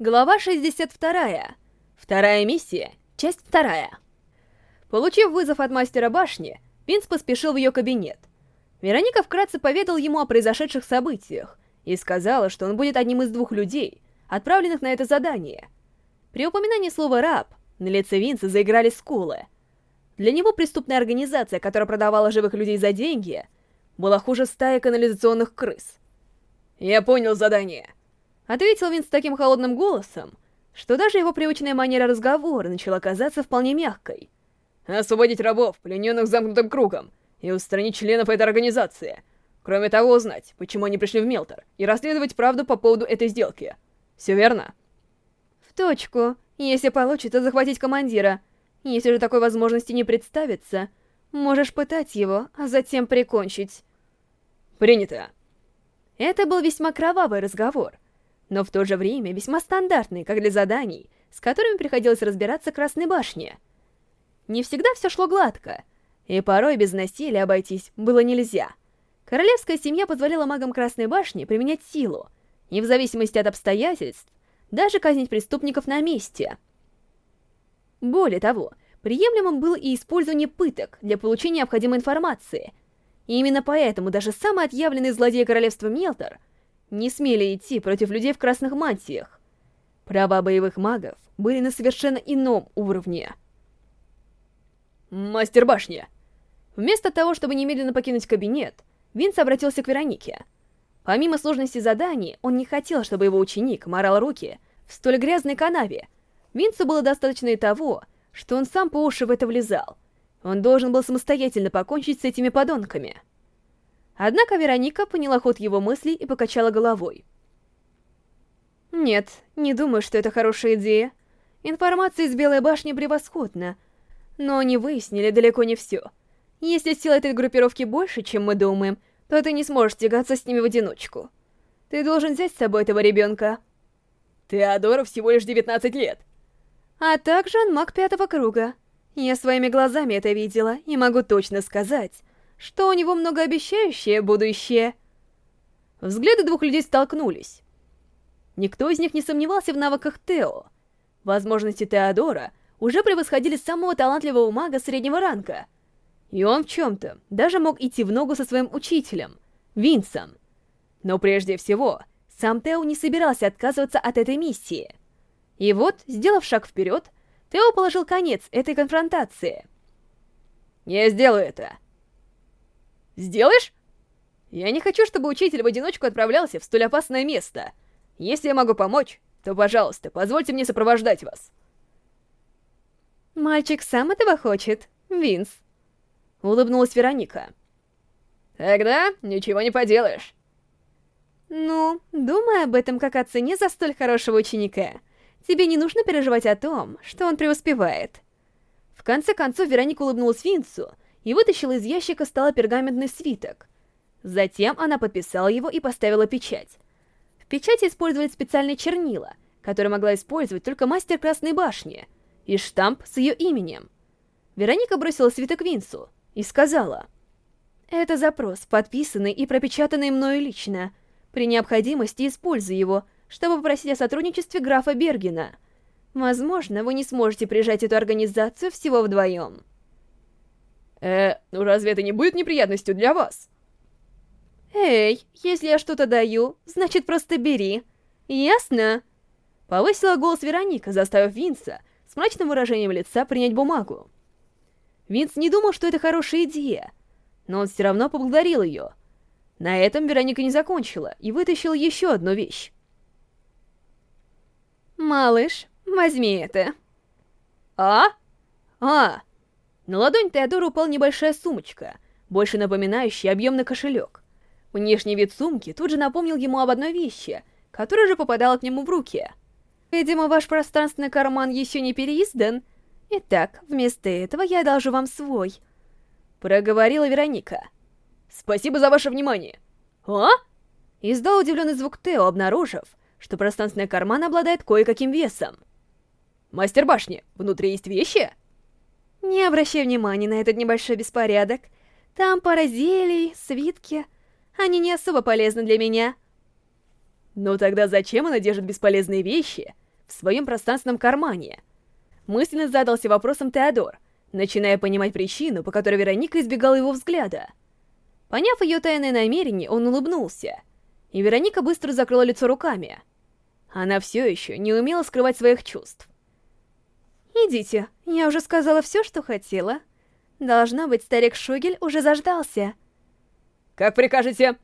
Глава 62. Вторая миссия. Часть вторая. Получив вызов от мастера башни, Винс поспешил в ее кабинет. Вероника вкратце поведал ему о произошедших событиях и сказала, что он будет одним из двух людей, отправленных на это задание. При упоминании слова «раб» на лице Винса заиграли скулы. Для него преступная организация, которая продавала живых людей за деньги, была хуже стаи канализационных крыс. «Я понял задание», — ответил Винс таким холодным голосом, что даже его привычная манера разговора начала казаться вполне мягкой. «Освободить рабов, плененных замкнутым кругом, и устранить членов этой организации. Кроме того, узнать, почему они пришли в Мелтор, и расследовать правду по поводу этой сделки. Все верно?» «В точку. Если получится захватить командира. Если же такой возможности не представится, можешь пытать его, а затем прикончить». «Принято». Это был весьма кровавый разговор, но в то же время весьма стандартный, как для заданий, с которыми приходилось разбираться Красной Башне. Не всегда все шло гладко, и порой без насилия обойтись было нельзя. Королевская семья позволяла магам Красной Башни применять силу, и в зависимости от обстоятельств, даже казнить преступников на месте. Более того, приемлемым было и использование пыток для получения необходимой информации. И именно поэтому даже самые отъявленные злодеи королевства Мелтор не смели идти против людей в красных мантиях. Права боевых магов были на совершенно ином уровне. «Мастер башни!» Вместо того, чтобы немедленно покинуть кабинет, Винс обратился к Веронике. Помимо сложности заданий, он не хотел, чтобы его ученик морал руки в столь грязной канаве. Винсу было достаточно и того, что он сам по уши в это влезал. Он должен был самостоятельно покончить с этими подонками. Однако Вероника поняла ход его мыслей и покачала головой. «Нет, не думаю, что это хорошая идея. Информация из Белой башни превосходна, но они выяснили далеко не все». Если сила этой группировки больше, чем мы думаем, то ты не сможешь тягаться с ними в одиночку. Ты должен взять с собой этого ребенка. Теодору всего лишь 19 лет. А также он маг пятого круга. Я своими глазами это видела и могу точно сказать, что у него многообещающее будущее. Взгляды двух людей столкнулись. Никто из них не сомневался в навыках Тео. Возможности Теодора уже превосходили самого талантливого мага среднего ранга — и он в чем-то даже мог идти в ногу со своим учителем, Винсом. Но прежде всего, сам Тео не собирался отказываться от этой миссии. И вот, сделав шаг вперед, Тео положил конец этой конфронтации. «Я сделаю это». «Сделаешь?» «Я не хочу, чтобы учитель в одиночку отправлялся в столь опасное место. Если я могу помочь, то, пожалуйста, позвольте мне сопровождать вас». «Мальчик сам этого хочет, Винс», — улыбнулась Вероника. «Тогда ничего не поделаешь». «Ну, думай об этом как о цене за столь хорошего ученика. Тебе не нужно переживать о том, что он преуспевает». В конце концов Вероника улыбнулась Винсу и вытащила из ящика стола пергаментный свиток. Затем она подписала его и поставила печать. В печати использовали специальные чернила, которые могла использовать только мастер Красной Башни, и штамп с ее именем. Вероника бросила свиток Винсу, и сказала, «Это запрос, подписанный и пропечатанный мною лично. При необходимости используй его, чтобы попросить о сотрудничестве графа Бергена. Возможно, вы не сможете прижать эту организацию всего вдвоем». «Э, ну разве это не будет неприятностью для вас?» «Эй, если я что-то даю, значит просто бери. Ясно?» Повысила голос Вероника, заставив Винса с мрачным выражением лица принять бумагу. Винс не думал, что это хорошая идея, но он все равно поблагодарил ее. На этом Вероника не закончила и вытащила еще одну вещь. «Малыш, возьми это». «А? А!» На ладонь Теодора упала небольшая сумочка, больше напоминающая объемный кошелек. Внешний вид сумки тут же напомнил ему об одной вещи, которая же попадала к нему в руки. «Видимо, ваш пространственный карман еще не переиздан», Итак, вместо этого я одолжу вам свой. Проговорила Вероника. Спасибо за ваше внимание. А? Издал удивленный звук Тео, обнаружив, что пространственный карман обладает кое-каким весом. Мастер башни, внутри есть вещи? Не обращай внимания на этот небольшой беспорядок. Там пара зелий, свитки. Они не особо полезны для меня. Ну тогда зачем она держит бесполезные вещи, в своем пространственном кармане. Мысленно задался вопросом Теодор, начиная понимать причину, по которой Вероника избегала его взгляда. Поняв ее тайное намерение, он улыбнулся, и Вероника быстро закрыла лицо руками. Она все еще не умела скрывать своих чувств. «Идите, я уже сказала все, что хотела. Должно быть, старик Шугель уже заждался». «Как прикажете!»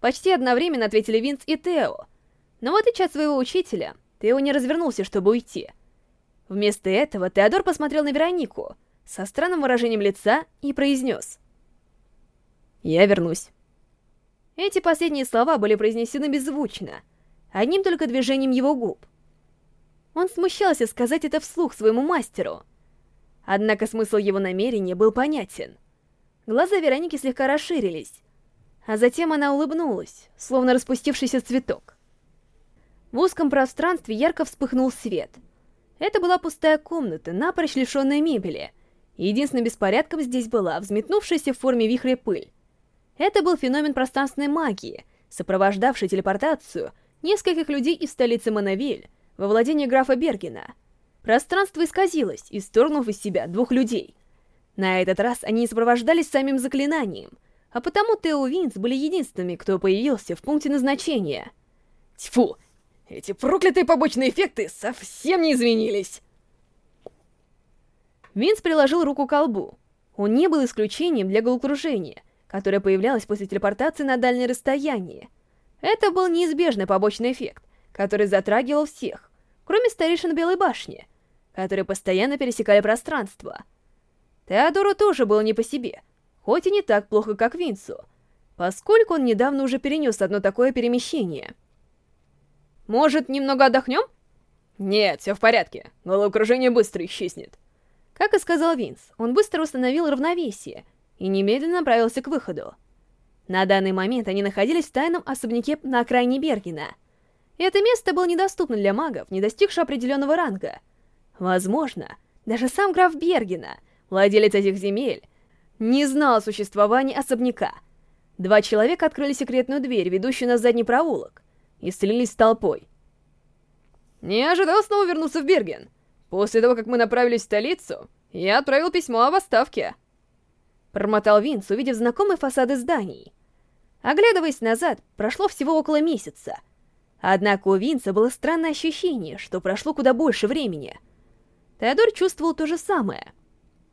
Почти одновременно ответили Винс и Тео. Но в отличие от своего учителя, Тео не развернулся, чтобы уйти. Вместо этого Теодор посмотрел на Веронику со странным выражением лица и произнес. «Я вернусь». Эти последние слова были произнесены беззвучно, одним только движением его губ. Он смущался сказать это вслух своему мастеру. Однако смысл его намерения был понятен. Глаза Вероники слегка расширились, а затем она улыбнулась, словно распустившийся цветок. В узком пространстве ярко вспыхнул свет. Это была пустая комната, напрочь лишенная мебели. Единственным беспорядком здесь была взметнувшаяся в форме вихря пыль. Это был феномен пространственной магии, сопровождавший телепортацию нескольких людей из столицы Монавиль во владение графа Бергена. Пространство исказилось, исторгнув из себя двух людей. На этот раз они не сопровождались самим заклинанием — а потому Тео Винс были единственными, кто появился в пункте назначения. Тьфу, эти проклятые побочные эффекты совсем не изменились. Винс приложил руку к колбу. Он не был исключением для головокружения, которое появлялось после телепортации на дальнее расстояние. Это был неизбежный побочный эффект, который затрагивал всех, кроме старейшин Белой башни, которые постоянно пересекали пространство. Теодору тоже было не по себе — хоть и не так плохо, как Винсу, поскольку он недавно уже перенес одно такое перемещение. «Может, немного отдохнем?» «Нет, все в порядке. Головокружение быстро исчезнет». Как и сказал Винс, он быстро установил равновесие и немедленно направился к выходу. На данный момент они находились в тайном особняке на окраине Бергена. Это место было недоступно для магов, не достигших определенного ранга. Возможно, даже сам граф Бергена, владелец этих земель, не знал о существовании особняка. Два человека открыли секретную дверь, ведущую на задний проулок, и слились с толпой. «Не ожидал снова вернуться в Берген. После того, как мы направились в столицу, я отправил письмо об отставке». Промотал Винс, увидев знакомые фасады зданий. Оглядываясь назад, прошло всего около месяца. Однако у Винса было странное ощущение, что прошло куда больше времени. Теодор чувствовал то же самое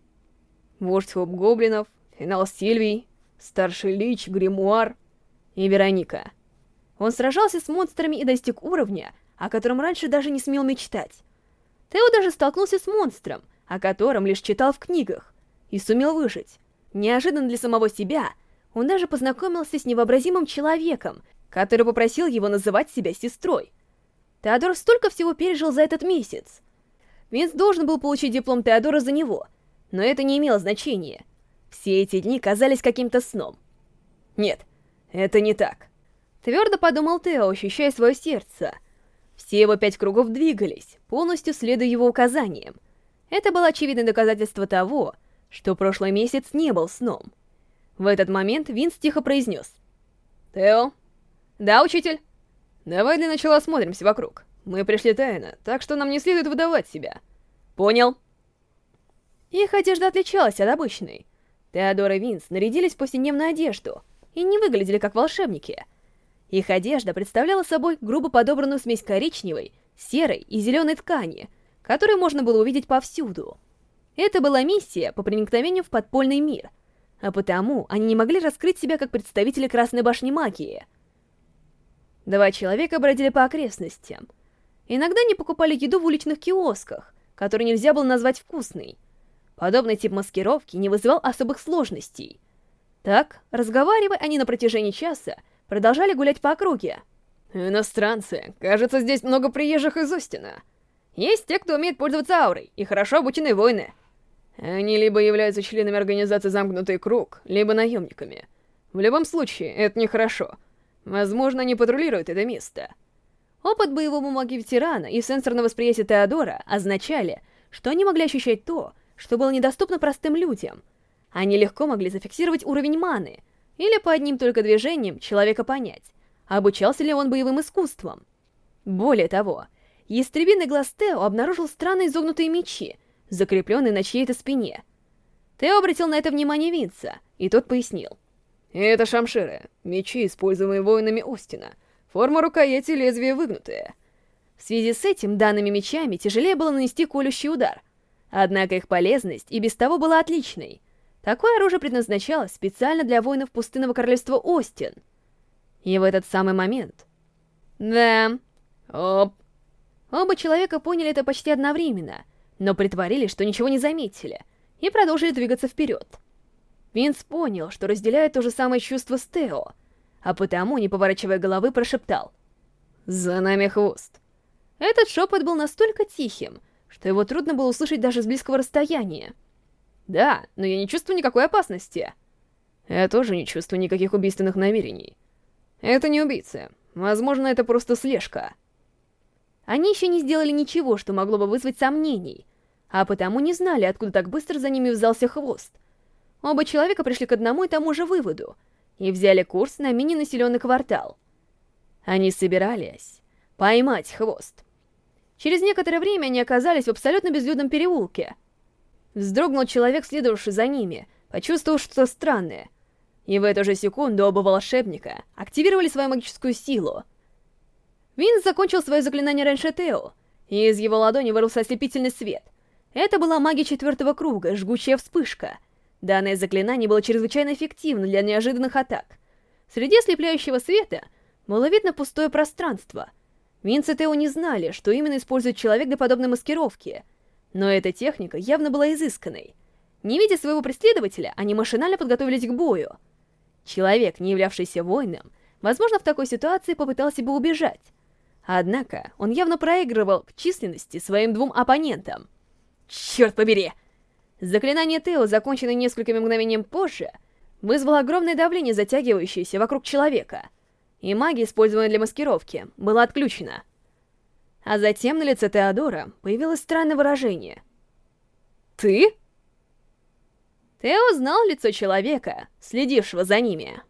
— вождь гоблинов, финал Сильвий, старший лич, гримуар и Вероника. Он сражался с монстрами и достиг уровня, о котором раньше даже не смел мечтать. Тео даже столкнулся с монстром, о котором лишь читал в книгах, и сумел выжить. Неожиданно для самого себя, он даже познакомился с невообразимым человеком, который попросил его называть себя сестрой. Теодор столько всего пережил за этот месяц. Винс должен был получить диплом Теодора за него, но это не имело значения. Все эти дни казались каким-то сном. Нет, это не так. Твердо подумал Тео, ощущая свое сердце. Все его пять кругов двигались, полностью следуя его указаниям. Это было очевидное доказательство того, что прошлый месяц не был сном. В этот момент Винс тихо произнес. «Тео?» «Да, учитель?» «Давай для начала осмотримся вокруг. Мы пришли тайно, так что нам не следует выдавать себя». «Понял». Их одежда отличалась от обычной. Теодор и Винс нарядились в повседневную одежду и не выглядели как волшебники. Их одежда представляла собой грубо подобранную смесь коричневой, серой и зеленой ткани, которую можно было увидеть повсюду. Это была миссия по проникновению в подпольный мир, а потому они не могли раскрыть себя как представители Красной Башни Магии. Два человека бродили по окрестностям. Иногда они покупали еду в уличных киосках, которую нельзя было назвать вкусной, Подобный тип маскировки не вызывал особых сложностей. Так, разговаривая, они на протяжении часа продолжали гулять по округе. «Иностранцы. Кажется, здесь много приезжих из Остина. Есть те, кто умеет пользоваться аурой, и хорошо обученные воины. Они либо являются членами организации «Замкнутый круг», либо наемниками. В любом случае, это нехорошо. Возможно, они патрулируют это место». Опыт боевого маги ветерана и сенсорное восприятие Теодора означали, что они могли ощущать то, что было недоступно простым людям. Они легко могли зафиксировать уровень маны, или по одним только движениям человека понять, обучался ли он боевым искусствам. Более того, ястребиный глаз Тео обнаружил странные изогнутые мечи, закрепленные на чьей-то спине. Тео обратил на это внимание Винца, и тот пояснил. Это шамширы, мечи, используемые воинами Остина. Форма рукояти лезвия выгнутая. В связи с этим данными мечами тяжелее было нанести колющий удар. Однако их полезность и без того была отличной. Такое оружие предназначалось специально для воинов пустынного королевства Остин. И в этот самый момент... Да... Оп... Оба человека поняли это почти одновременно, но притворились, что ничего не заметили, и продолжили двигаться вперед. Винс понял, что разделяет то же самое чувство с Тео, а потому, не поворачивая головы, прошептал «За нами хвост». Этот шепот был настолько тихим, что его трудно было услышать даже с близкого расстояния. «Да, но я не чувствую никакой опасности». «Я тоже не чувствую никаких убийственных намерений. Это не убийца. Возможно, это просто слежка». Они еще не сделали ничего, что могло бы вызвать сомнений, а потому не знали, откуда так быстро за ними взялся хвост. Оба человека пришли к одному и тому же выводу и взяли курс на мини-населенный квартал. Они собирались поймать хвост. Через некоторое время они оказались в абсолютно безлюдном переулке. Вздрогнул человек, следовавший за ними, почувствовав что-то странное. И в эту же секунду оба волшебника активировали свою магическую силу. Винс закончил свое заклинание раньше Тео, и из его ладони вырвался ослепительный свет. Это была магия четвертого круга, жгучая вспышка — Данное заклинание было чрезвычайно эффективно для неожиданных атак. Среди ослепляющего света было видно пустое пространство. Винс и Тео не знали, что именно использует человек для подобной маскировки, но эта техника явно была изысканной. Не видя своего преследователя, они машинально подготовились к бою. Человек, не являвшийся воином, возможно, в такой ситуации попытался бы убежать. Однако, он явно проигрывал в численности своим двум оппонентам. Черт побери! Заклинание Тео, законченное несколькими мгновением позже, вызвало огромное давление, затягивающееся вокруг человека, и магия, используемая для маскировки, была отключена. А затем на лице Теодора появилось странное выражение. «Ты?» Тео знал лицо человека, следившего за ними.